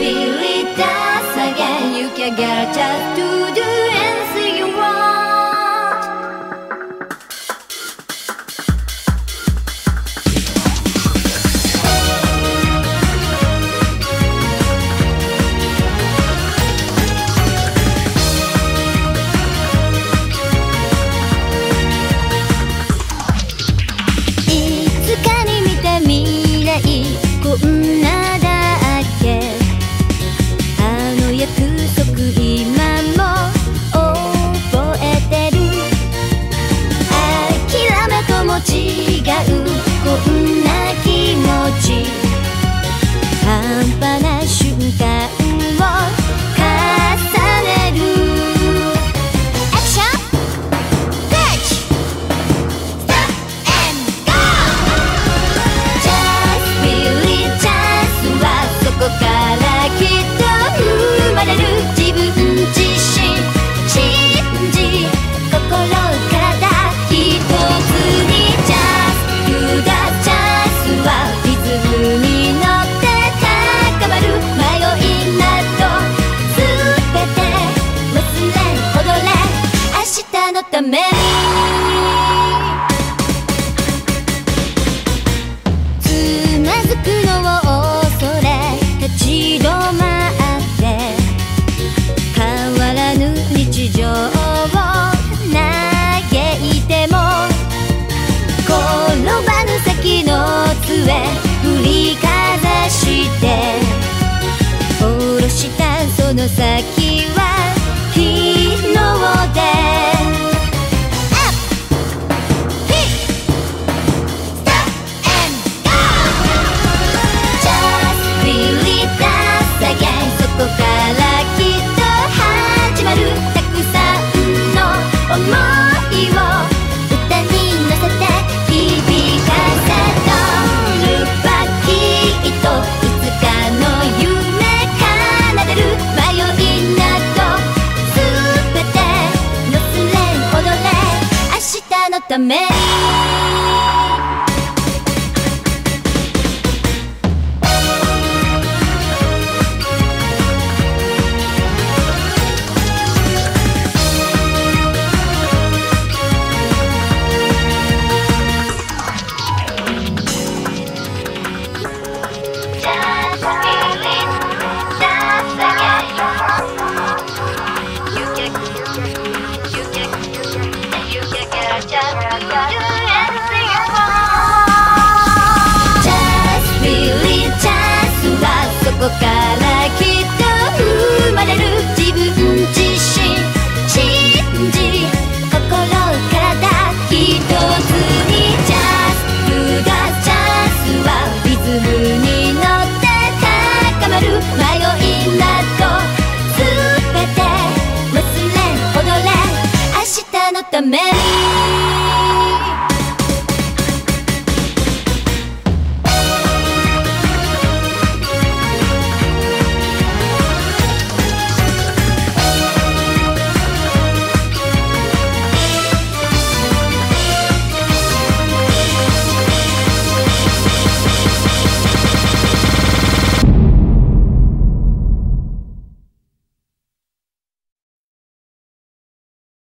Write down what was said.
Feel it dance again You can get a chance to recommend me こからきっと生まれる自分自身信じ心から一つにジャズがチャンスはリズムに乗って高まる迷いなどすべて忘れ踊れ明日のために